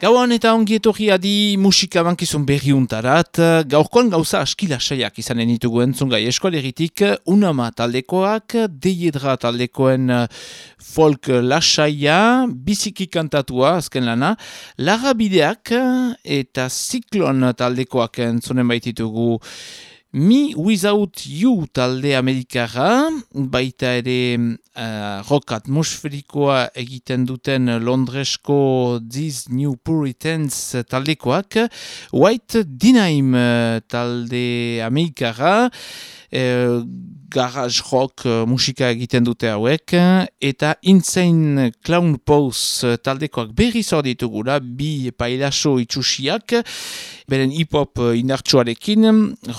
Gauan eta ongi etorri adi musika bankizun berri untarat. Gaurkoan gauza askila saiak izanen ditugu entzun gai eskualeritik. Unama taldekoak, deiedra taldekoen eh, folk lasaia, biziki kantatua azken lana. Lara bideak eta ziklon taldekoak entzunen baititugu Me Without You talde amerikara, baita ere uh, rock atmosferikoa egiten duten Londresko These New Puritans taldekoak, White Dinaim uh, talde amerikara, uh, garage rock uh, musika egiten dute hauek, eta Insane Clown Pose taldekoak berri zorditugura, bi pailaso itxusiak, beren hip-hop inartsuarekin,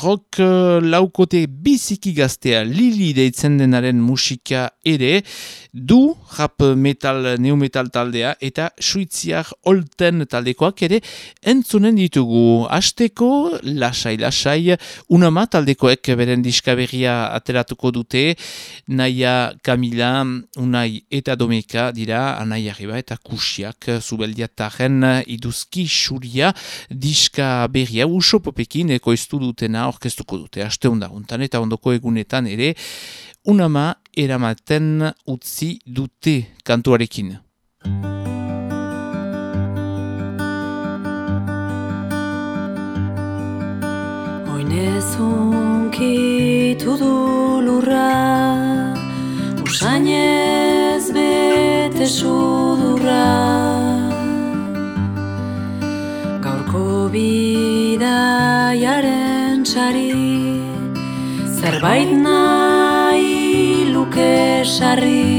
rock laukote biziki gaztea Lili deitzen denaren musika ere, du rap metal, neometal taldea eta suitziar olten taldekoak ere entzunen ditugu. Azteko, lasai, lasai, unama taldekoek beren diskaberria ateratuko dute, naia Kamila, unai eta domeka dira, anai arriba eta kusiak zubeldiataren iduzki xuria diska berria usopopekin ekoiztu dutena orkestuko dute aste undaguntan eta ondoko egunetan ere unama eramaten utzi dute kantuarekin. Oinezunkitu du lurra Usainez bete sudurra Gaurko bidaiaren txari zerbait nahi desarri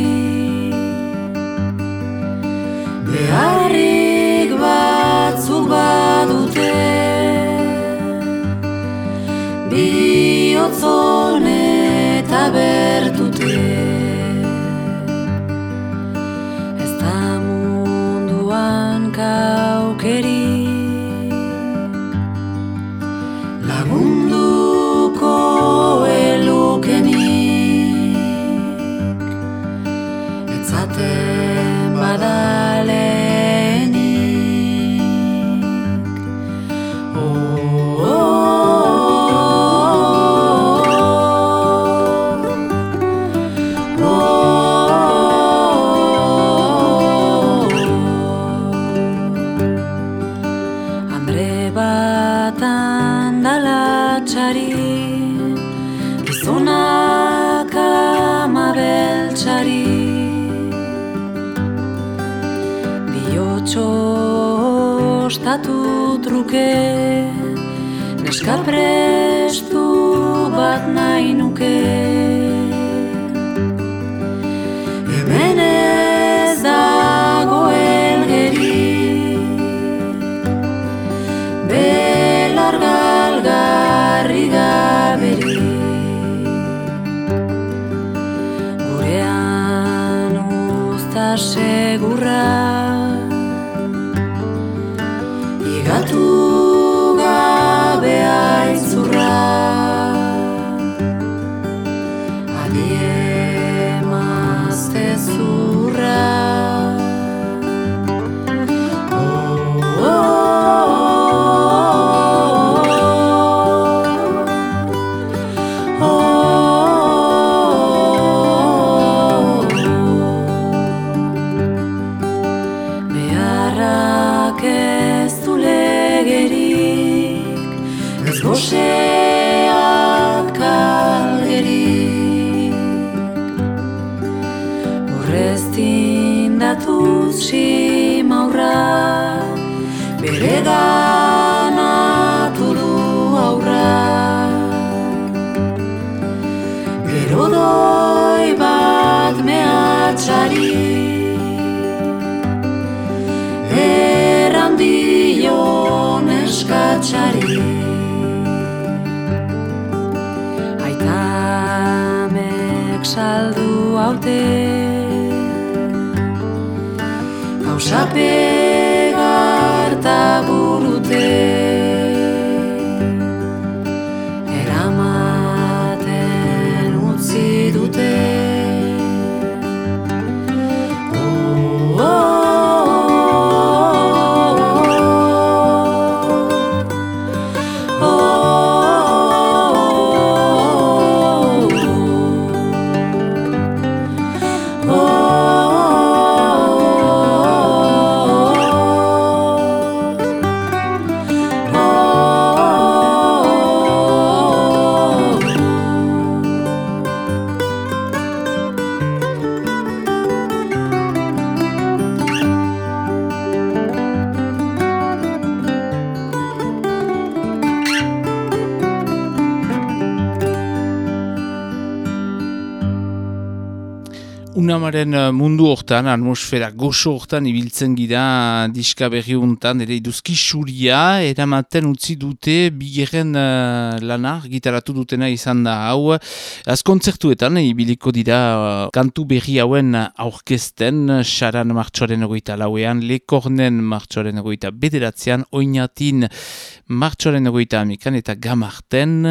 segurra Unamaren eh, mundu hortan, atmosfera goxo hortan ibiltzen gira diska berri untan, ere iduzki suria, eramaten utzi dute bigeren uh, lanar, gitaratu dutena izan da hau. Az kontzertuetan, ibiliko dira uh, kantu berri hauen aurkezten, saran martxoaren egoita lauean, lekornen martxoaren egoita bederatzean, oinatin martxoaren egoita amikan, eta gamarten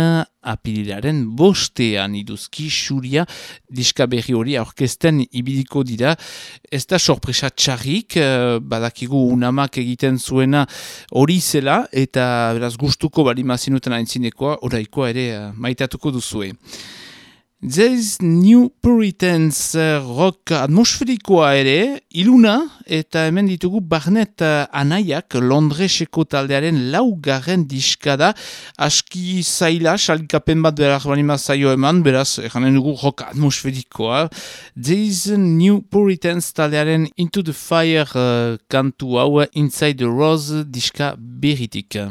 apililaren bostean iduzki suria diska berri hori aurkezten ibiliko dira. Ez da sorpresa txarrik, eh, badakigu unamak egiten zuena hori zela eta beraz gustuko bali mazinuten aintzinekoa, oraikoa ere eh, maitatuko duzue. There New Puritans uh, rock atmosferikoa ere, iluna, eta hemen ditugu Barnet uh, Anaiak Londreseko taldearen laugarren diskada, aski zaila, salikapen bat berak banima zaio eman, beraz, eranen dugu rock atmosferikoa. There New Puritans taldearen Into the Fire uh, kantu hau, Inside the Rose diska beritik.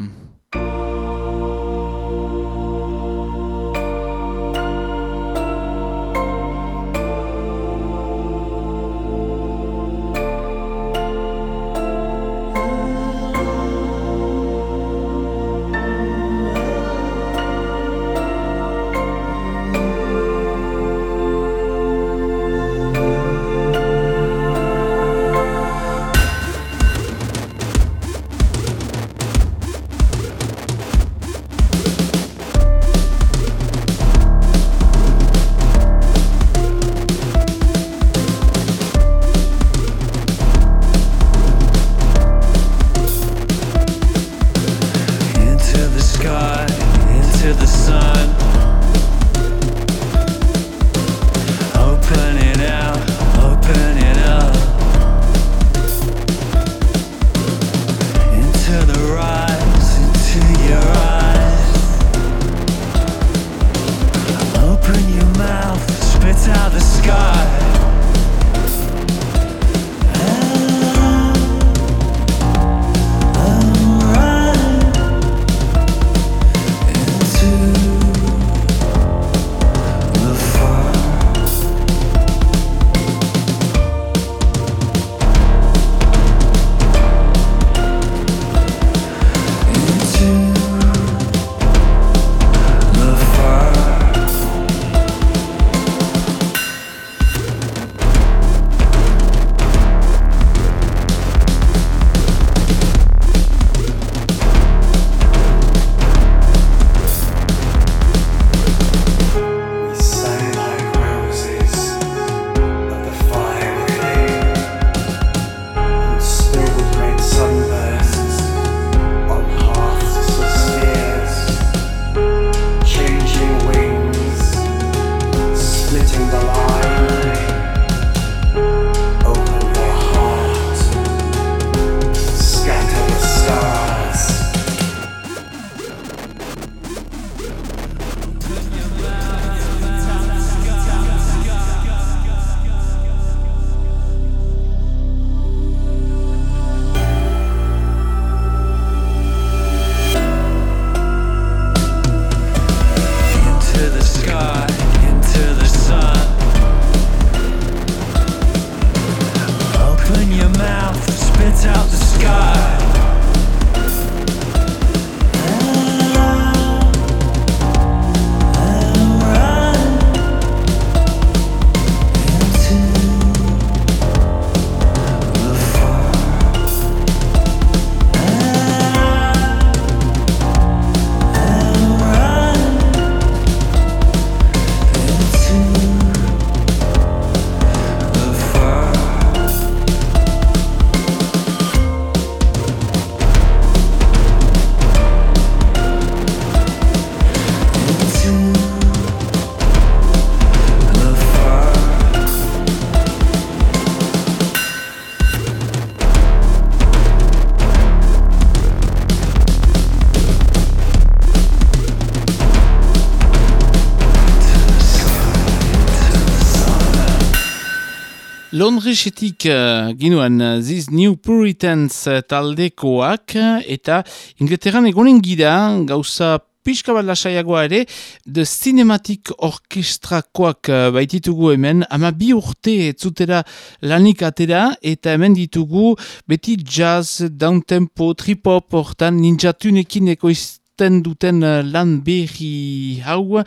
Londresetik uh, uh, These New Puritans uh, taldekoak eta Inglaterran egonen gira gauza pixka bat lasaiagoa ere, The Cinematic Orkestrakoak uh, baititugu hemen, ama bi urte etzutera lanik atera, eta hemen ditugu beti jazz, downtempo, trip-hop, hortan ninjatunekin ekoizten duten uh, lan berri hau,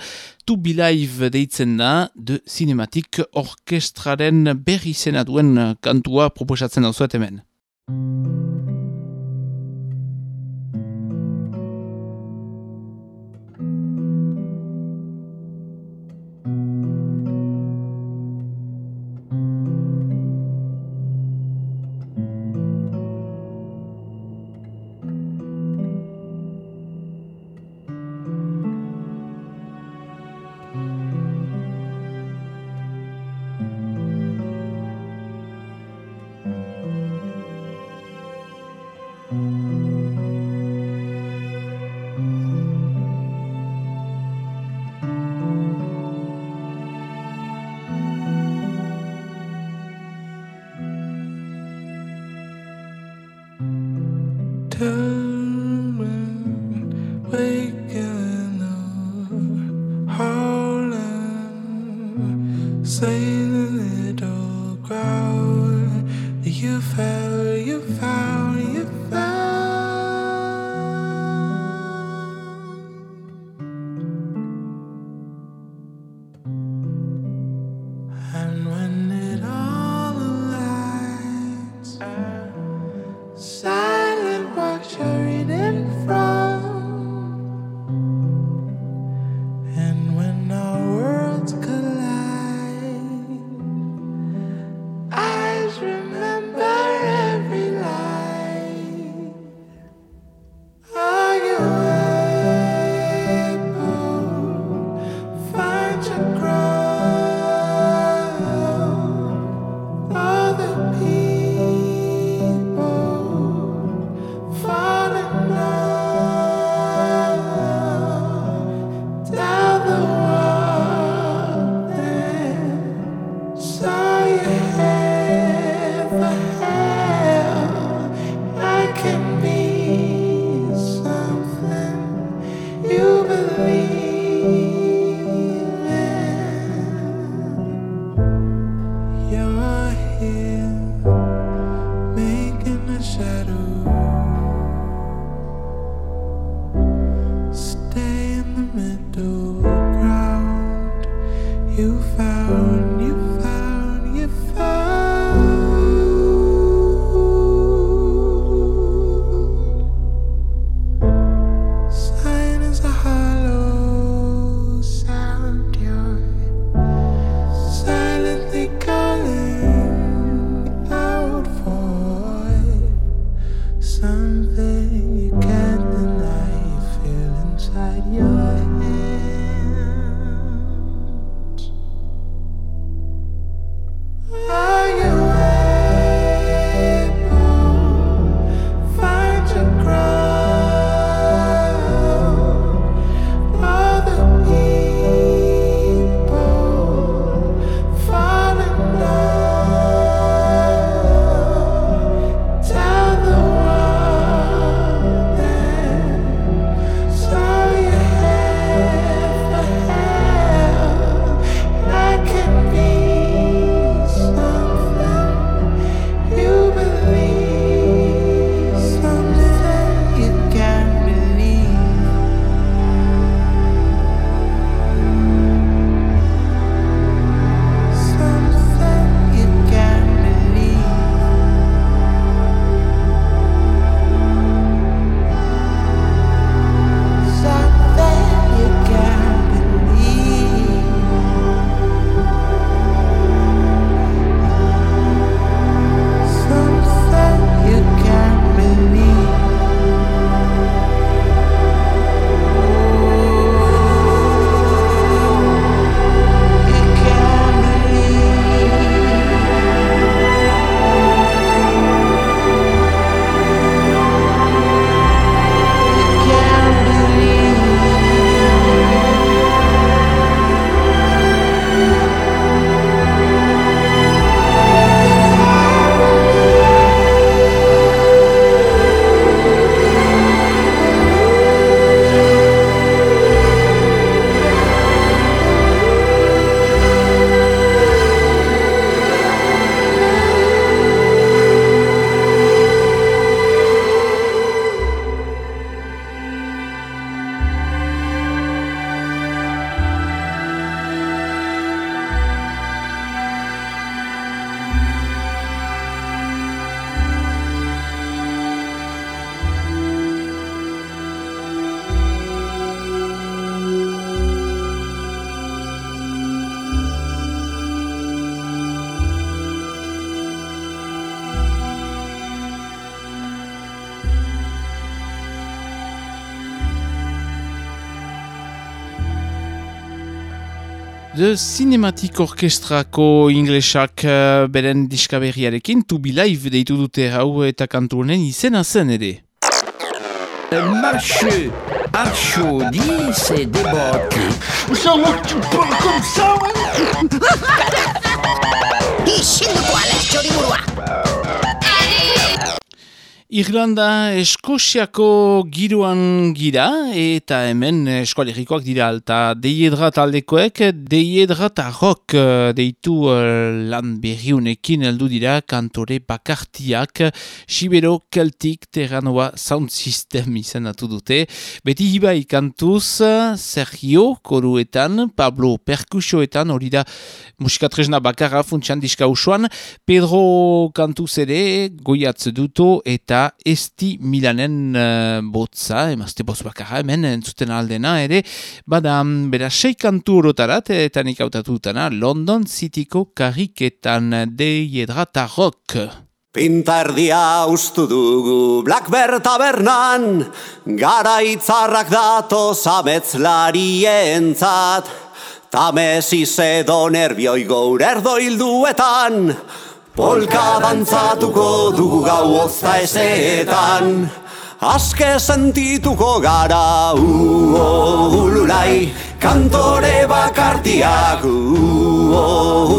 To Be Live deitzen da, The Cinematic Orkestraren berri zena duen uh, kantua proposatzen hau hemen. Cinematic Orkestrako inglesak uh, beren diskaberriarekin To Be Live deitu dute hau eta kantu honen izena zen ere. Marche, archaudi, c'est des bottes. Isilduko Alex Txoriburua! Irlanda Eskoziako giroan gira eta hemen eskualerikoak dira alta. Deiedra taldekoek deiedra eta rock eh, deitu uh, lan berriunekin heldu dira kantore bakartiak. Sibero Celtic Terranoa Sound System izanatu dute. Beti hibai kantuz Sergio koruetan Pablo perkusioetan hori da musikatresna bakarra funtsian diska usuan Pedro kantuz ere goiatz duto eta esti Milanen uh, botza, emazte boz bakarra, hemen entzuten aldena ere, bada, bera sei kantu urotarat, eta nik autatutana, London Cityko kariketan deiedrata rock. Pintardia ustu dugu Blackbird tabernan, gara itzarrak dato zametzlarientzat, tamesi zedo nervioi gaur erdoilduetan, Polka dantzatuko dugu gau ozta ezetan Aske sentituko gara uo ululai Kantore bakartiak uo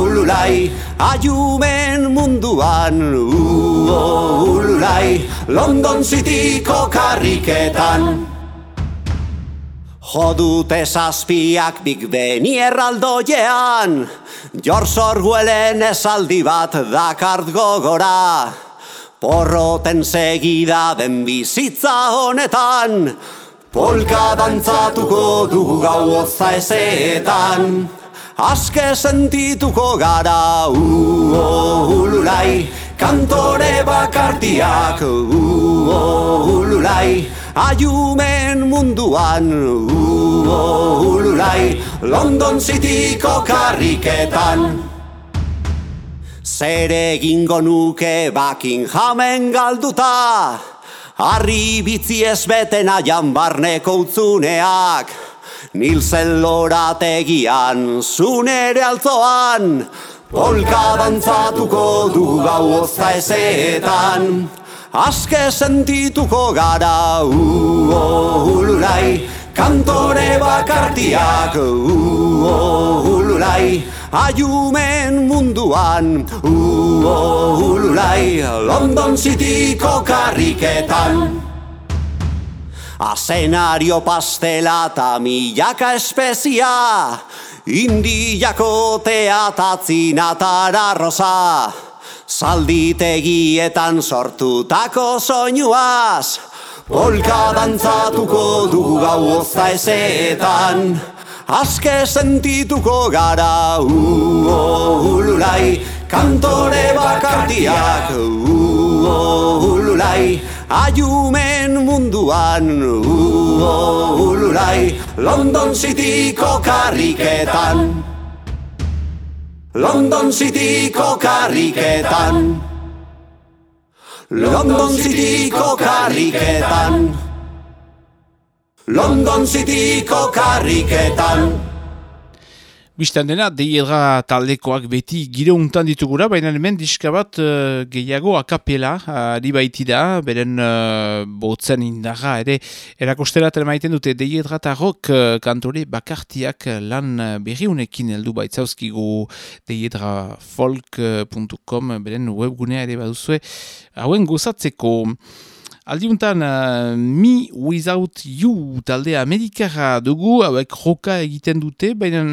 ululai Ayumen munduan uo ululai London Cityko karriketan. Jodute zazpiak Big Ben erraldoiean Jor sorguelen esaldi bat dakart gogora Porroten segida den bizitza honetan. Polka dantzatuko dugu gau oza ezeetan Aske sentituko gara uo ululai Kantore bakartiak uo ululai Ayumen munduan uo ululai London Cityko karriketan. Zer egingo nuke Buckinghamen galduta? Harri bitzi ez beten aian barneko utzuneak. Nilsen lorategian zunere altzoan. Polka dantzatuko du gau ozta ezeetan Aske sentituko gara uo ululai Kantore bakartiak uo ululai Ayumen munduan uo ululai London Cityko karriketan. Asenario pastela eta milaka espezia Indiako teatatzinatara rosa Zalditegietan sortutako soinuaz Polka dantzatuko dugu gau ozta ezeetan. Aske sentituko gara uo ululai Kantore bakartiak uo ululai. Ayumen munduan uo ululai London Cityko karriketan London Cityko karriketan London Cityko karriketan London Cityko karriketan Bistan dena, deiedra taldekoak beti gire untan ditugura, baina hemen diska bat uh, gehiago akapela ari baitida, beren uh, botzen indarra, ere erakosterat maiten dute deiedra rock uh, kantore bakartiak lan berriunekin heldu baitzauzkigu deiedra.folk.com beren webgunea ere baduzue, hauen gozatzeko... Aldiuntan, uh, Me Without You talde Amerikara dugu, hauek joka egiten dute, baina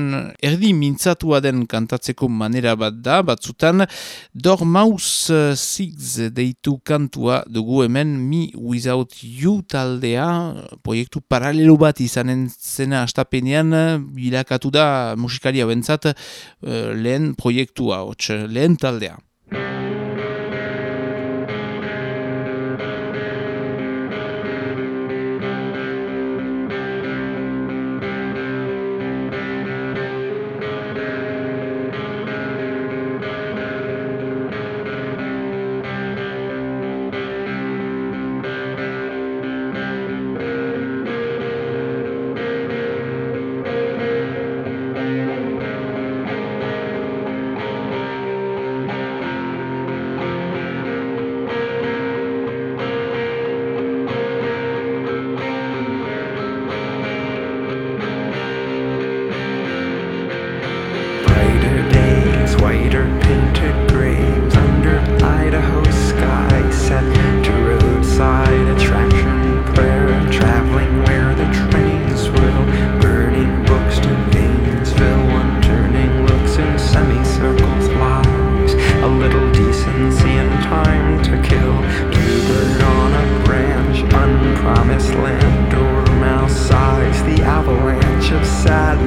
erdi mintzatua den kantatzeko manera bat da, batzutan, Dormaus uh, Six deitu kantua dugu hemen Me Without You taldea, proiektu paralelo bat izanen zena astapenean, bilakatu da musikari hauentzat uh, lehen proiektua, hotx, lehen taldea.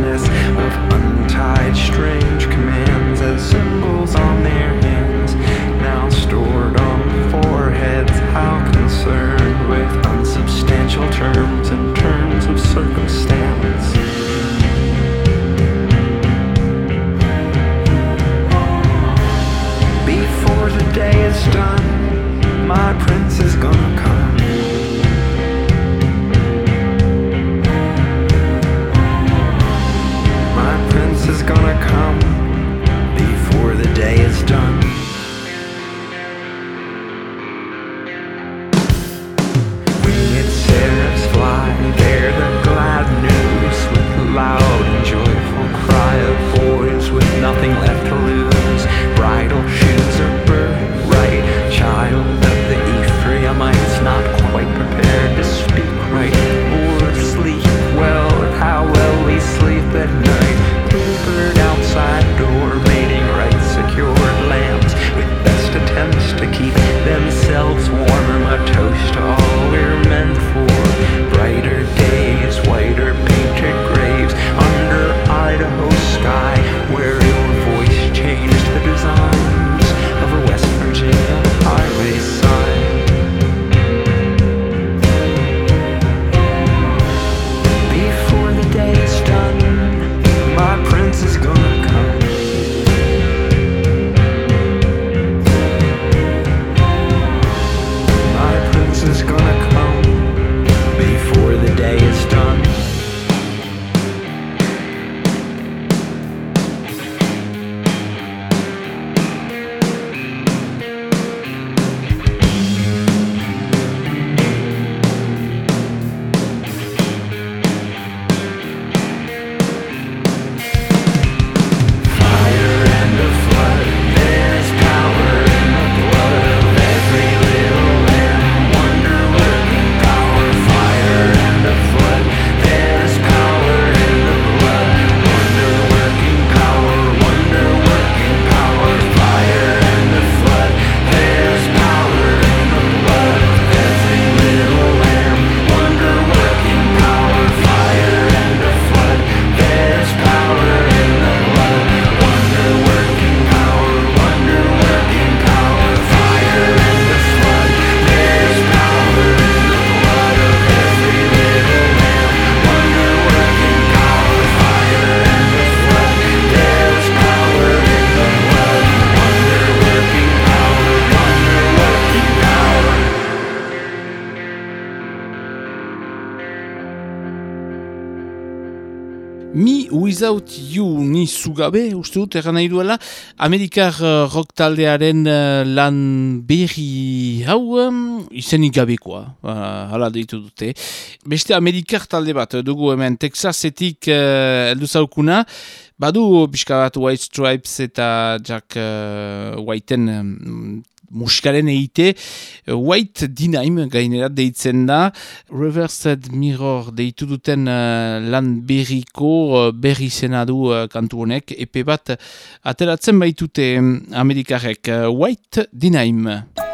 madness of untied strings. Ni zugabe, uste dut, erran nahi duela, Amerikar uh, rock taldearen uh, lan berri hau izenik gabekoa, uh, hala deitu dute. Beste Amerikar talde bat dugu hemen Texasetik uh, eldu zaukuna, Badu pixka bat White Stripes eta Jack uh, Whiteen um, musikaren eite White Dinaim gainera deitzen da. Reversed Mirror deitu duten uh, lan berriko uh, berri zena du uh, kantu honek. Epe bat ateratzen baitute Amerikarek uh, White Dinaim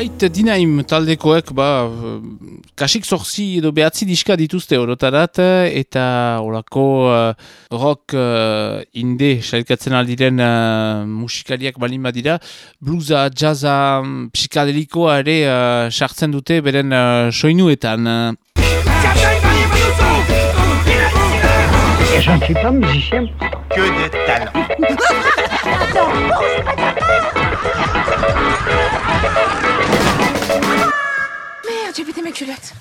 White Dinaim taldekoek ba, kasik zorzi edo behatzi diska dituzte orotarat eta orako uh, rock uh, inde sailkatzen aldiren uh, musikariak balin badira bluesa, jazza, psikadelikoa ere uh, sartzen dute beren uh, soinuetan. Je ne suis pas musicien. Que de talent. Merde, j'ai mes culottes.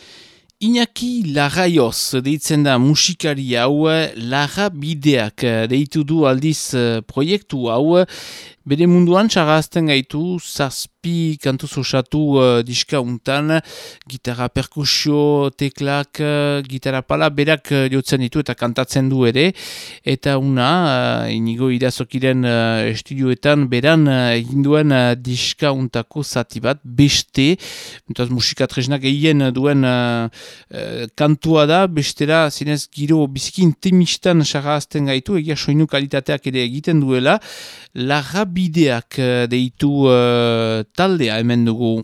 Iñaki Larraioz deitzen da musikari hau Larra Bideak deitu du aldiz eh, proiektu hau Bere munduan txarazten gaitu, zazpi kantuz osatu uh, diska untan, gitarra perkusio, teklak, uh, gitarra pala, berak uh, jotzen ditu eta kantatzen du ere, eta una, uh, inigo irazokiren uh, estudioetan, beran uh, egin duen uh, diska untako zati bat, beste, entaz musika tresnak egin duen uh, uh, kantua da, bestera, zinez giro biziki intimistan txarazten gaitu, egia soinu kalitateak ere egiten duela, Larrabideak eh, deitu uh, taldea hemen dugu.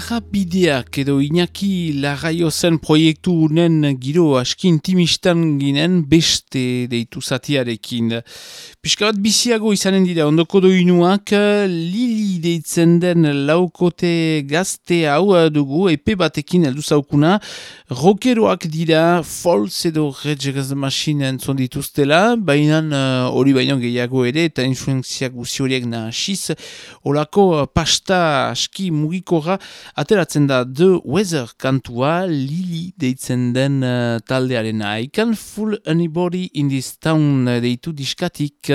Larrabideak edo Iñaki Larraio zen proiektu unen giro aski intimistan ginen beste deitu zatiarekin. Piska bat biziago izanen dira ondoko doinuak Lili deitzen den laukote gazte hau dugu epe batekin heldu zaukuna rokeroak dira Falls edo the Machine entzon dituztela baina uh, hori baino gehiago ere eta influenziak guzi horiek nahasiz olako pasta aski mugikora ateratzen da The Weather kantua Lili deitzen den uh, taldearen I can fool anybody in this town uh, deitu diskatik.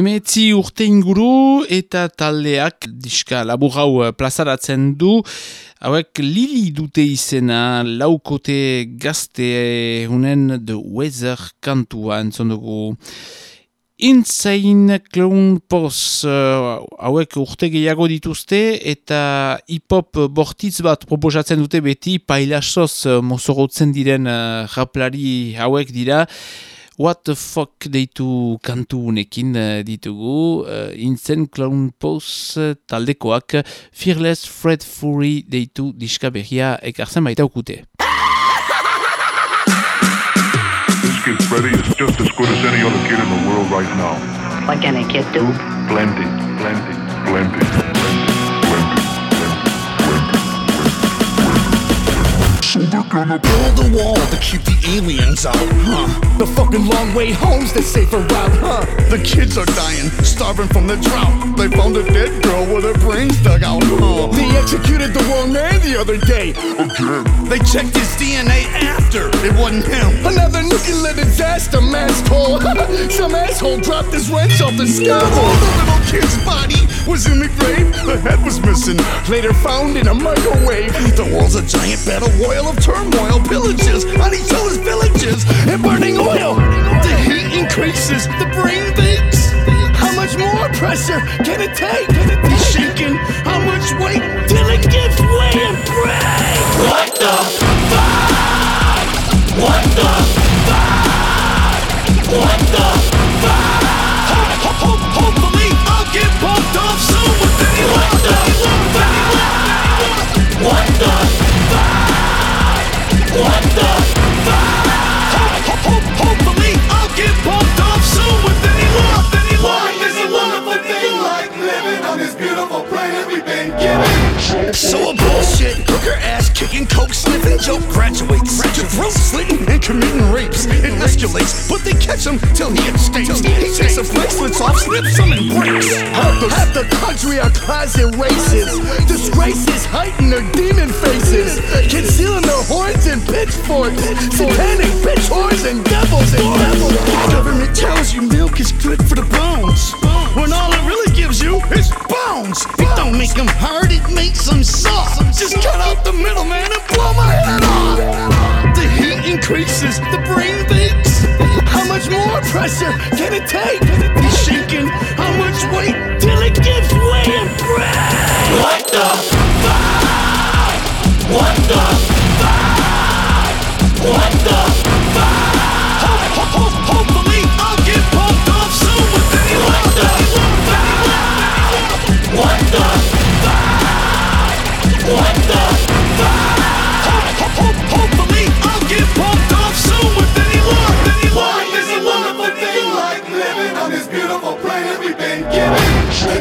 Hemetzi urte inguru eta taldeak diska labur hau eh, plazaratzen du. Hauek lili dute izena laukote gazte hunen The Weather kantua entzon dugu. Insane Clown Pos uh, hauek urte gehiago dituzte eta hip-hop bortitz bat proposatzen dute beti pailasoz uh, mozorotzen diren raplari hauek dira. What the fuck deitu kantu unekin uh, ditugu. Uh, Insane Clown Pos uh, taldekoak Fearless Fred Fury deitu diska berria ekartzen baita ukute. This kid Freddy is just as good as any other kid in the world right now. What can a kid do? Blended, blended, blended. Blended, blended, blended. Build a wall to keep the aliens out, huh? The fucking long way home's the safer route, huh? The kids are dying, starving from the drought. They found a dead girl with her brains dug out, huh? They executed the wrong man the other day. Again. They checked his DNA after it wasn't him. Another nuclear disaster, mass call. Some asshole dropped his wrench off the scaffold. The little kid's body was in the grave. The head was missing. Later found in a microwave. The world's a giant battle royal of turmoil, pillages on each other's villages, and burning oil. The heat increases, the brain bakes. How much more pressure can it take? He's shaking. How much weight till it gives way and break? What the fuck? What the fuck? What the So a bullshit hooker ass kicking, coke sniffing joke graduates throat slitting and committing rapes. It escalates, but they catch him till he escapes. He takes the bracelets off, slips them and breaks. Half the, half the country are closet races. Disgraces heighten their demon faces, concealing their horns and pitchforks. Satanic bitch whores and devils and devils. Government tells you milk is good for the bones, when all it really gives you is bones. It don't make them hard, it makes them soft. Just cut out the middleman and blow my head off. The heat increases, the brain bakes. How much more pressure can it take? He's shaking. How much weight till it gives way and break? What the fuck? What the fuck? What the fuck? Hopefully, I'll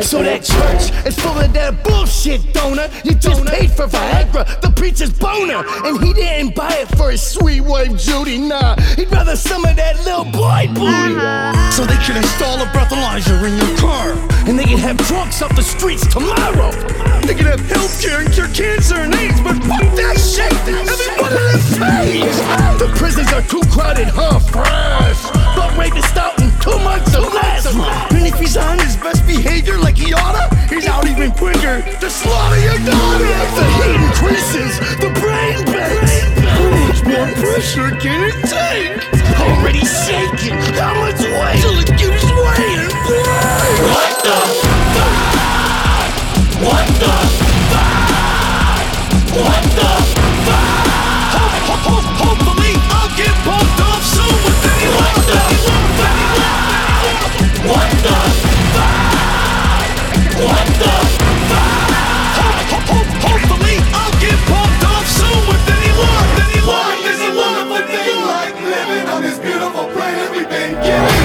So that church is full of that bullshit, donor. You just paid for Viagra, the preacher's boner, and he didn't buy it for his sweet wife Judy. Nah, he'd rather some of that little boy booty. Uh-huh. So they can install a breathalyzer in your car, and they can have drunks off the streets tomorrow. They can have healthcare and cure cancer and AIDS, but fuck that shit. Everybody is paid. The prisons are too crowded, huh? Fresh. But rapist out in two months or less. And if he's on his best behavior like he oughta, he's out even quicker to slaughter your daughter. The heat increases, the brain bends. How much more pressure can it take? Already shaking. How much weight till it gives way and break? What the fuck? What the fuck? What the give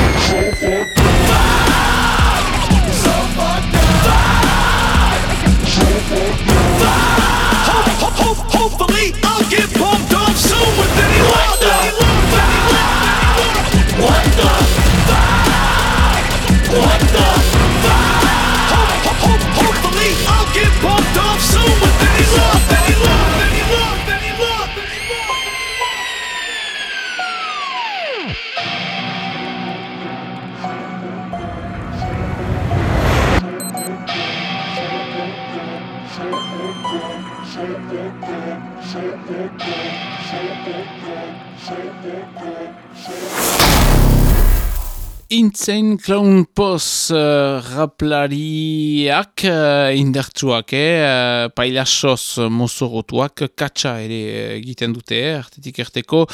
Insane Clown Pos uh, raplariak uh, indartsuak, eh? uh, pailasoz mozorotuak, katsa ere egiten dute, eh? artetik erteko,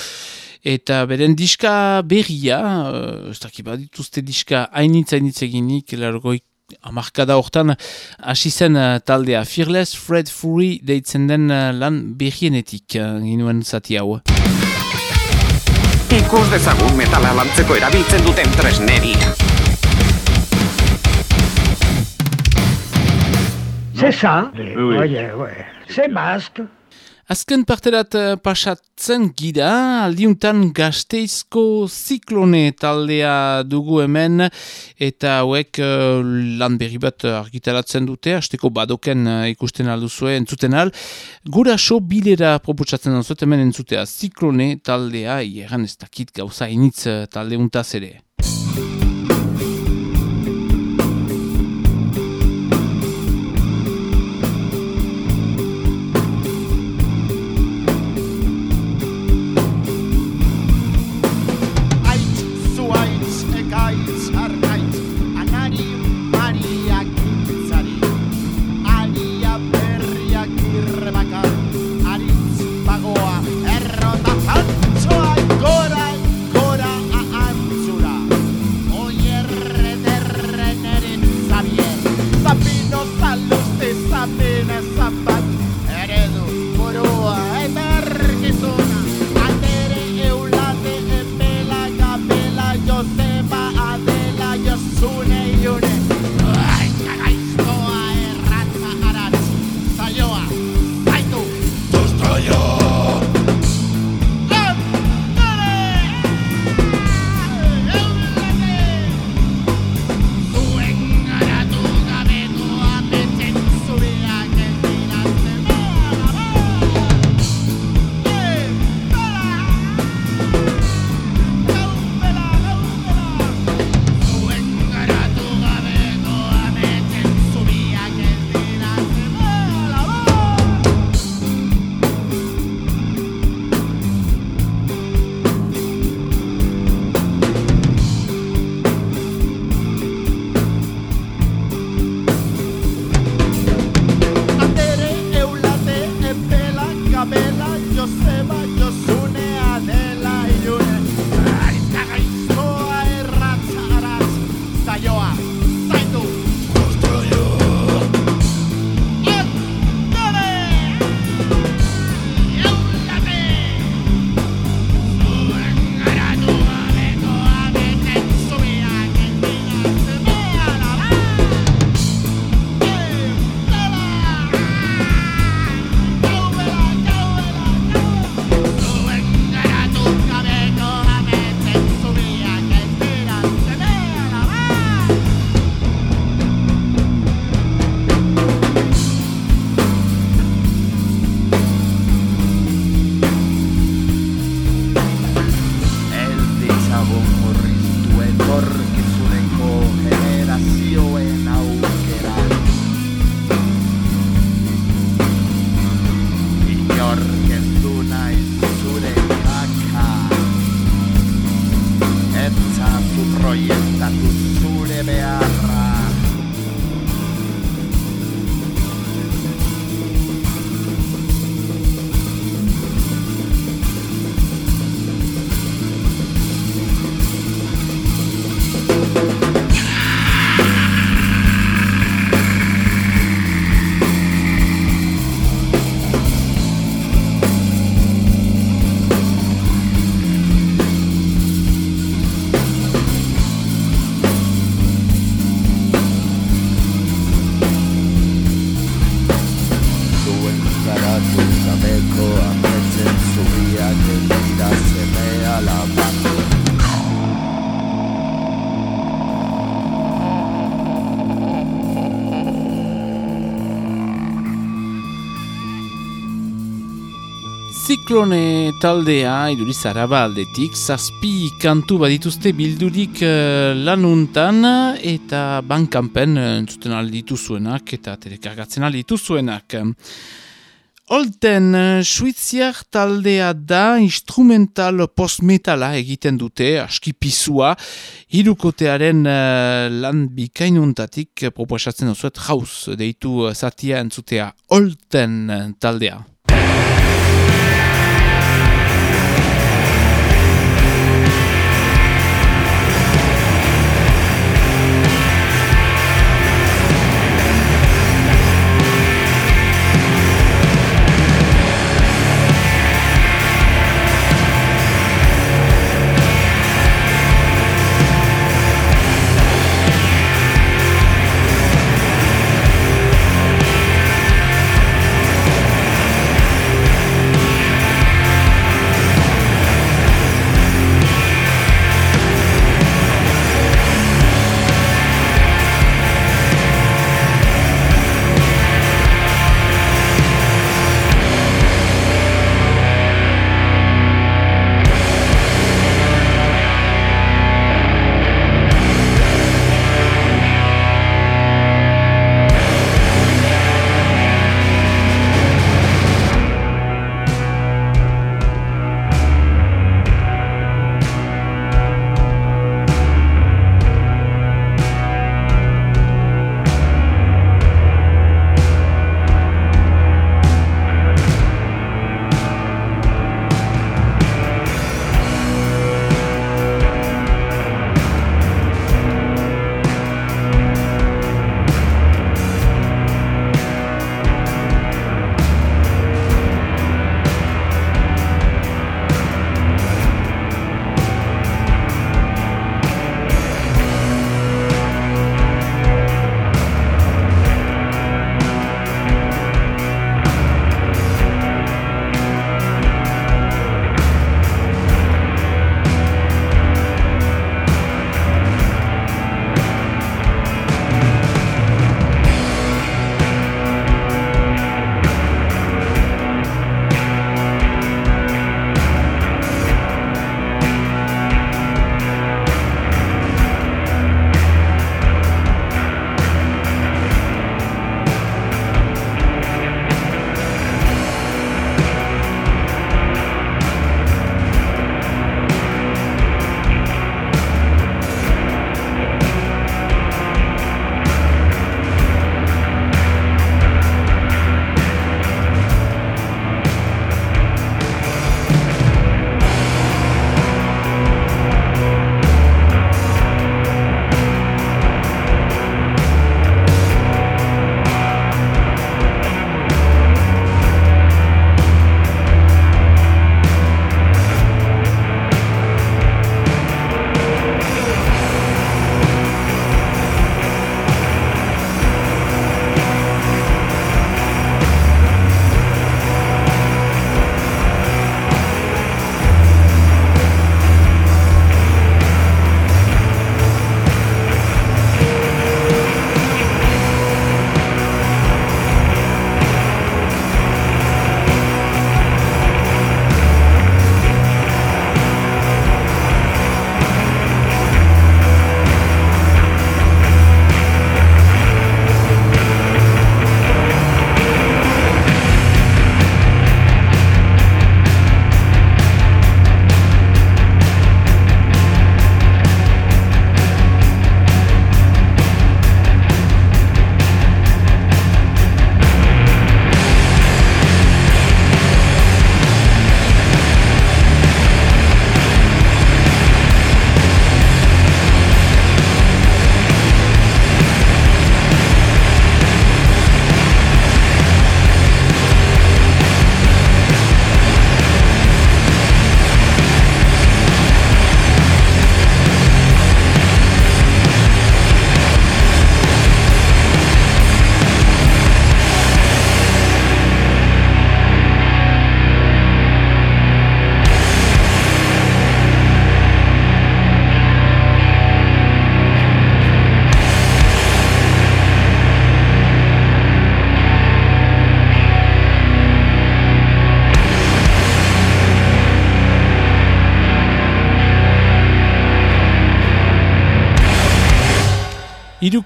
eta beren diska berria, uh, ez dakit badituzte diska hainitz hainitz eginik, largoik amarkada hortan, hasi zen uh, taldea Fearless Fred Fury deitzen den uh, lan berrienetik, uh, ginuen zati hau. Ikus dezagun metala lantzeko erabiltzen duten tresneria. C'est ça. Oye, ouais. C'est basque. Azken parterat eh, pasatzen gira, aldiuntan gazteizko ziklone taldea dugu hemen, eta hauek uh, lan berri bat argitaratzen dute, hasteko badoken ikusten alduzue, entzuten al. Gura so bilera proputsatzen dut hemen entzutea ziklone taldea, ieran ez dakit gauza initz uh, talde untaz ere. Ziklone taldea iduriz araba aldetik, zazpi kantu badituzte bildurik uh, lanuntan eta bankanpen uh, entzuten alditu zuenak eta telekargatzen alditu zuenak. Olten, uh, suiziar taldea da instrumental postmetala egiten dute, aski pisua, hirukotearen uh, lan bikainuntatik proposatzen duzuet jauz deitu zatia entzutea Olten taldea.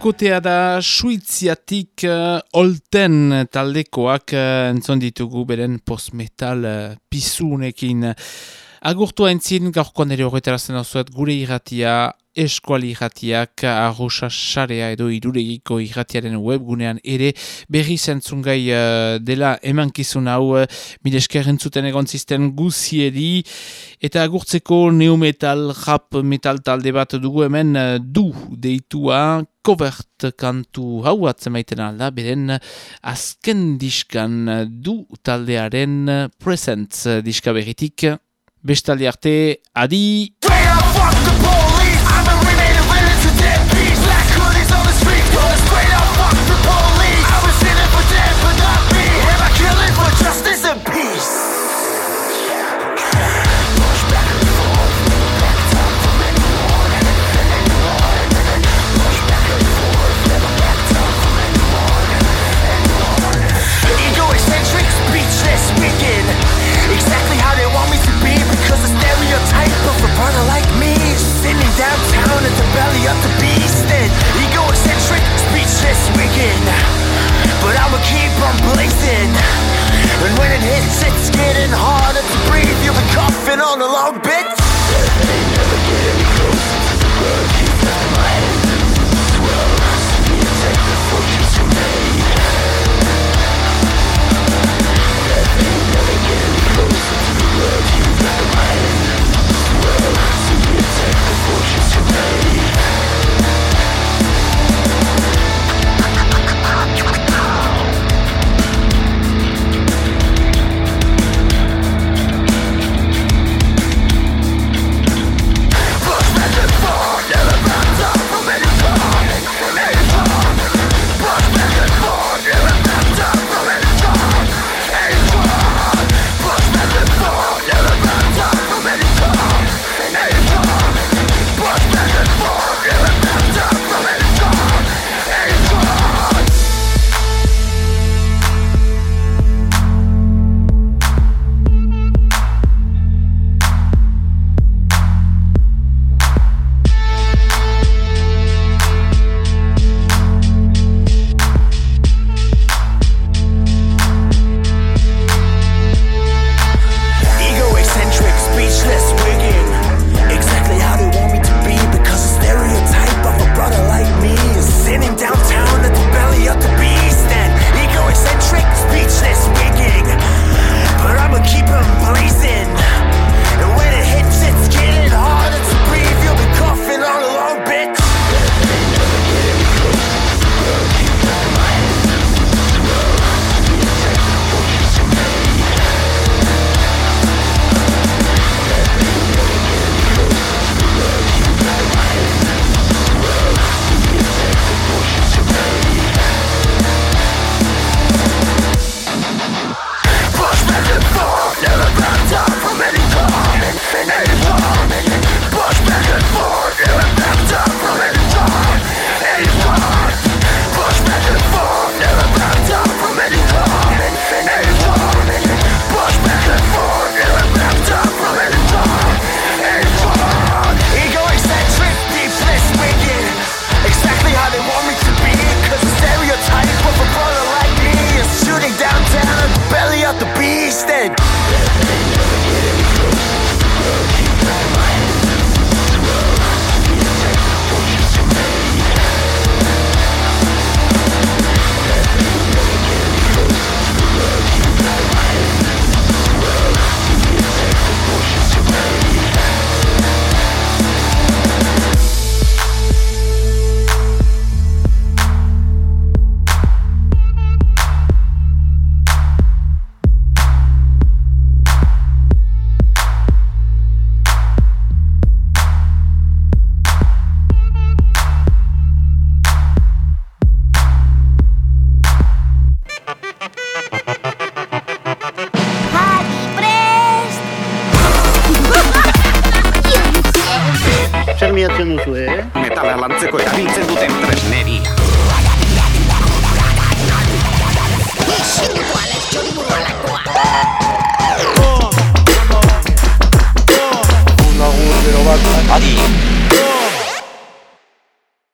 bikotea da suiziatik uh, eh, olten taldekoak eh, uh, entzon ditugu beren postmetal eh, uh, pizunekin. Agurtua entzin gaurkoan ere horretarazten zuet gure irratia, eskuali irratiak, arrosa sarea edo iruregiko irratiaren webgunean ere berri zentzungai uh, eh, dela emankizun hau eh, uh, milesker entzuten egon zisten guziedi eta agurtzeko neometal, rap metal talde bat dugu hemen uh, du deitua covert kantu hau atzemaiten alda, beren azken diskan du taldearen presentz diska berritik. Bestaldi arte, adi!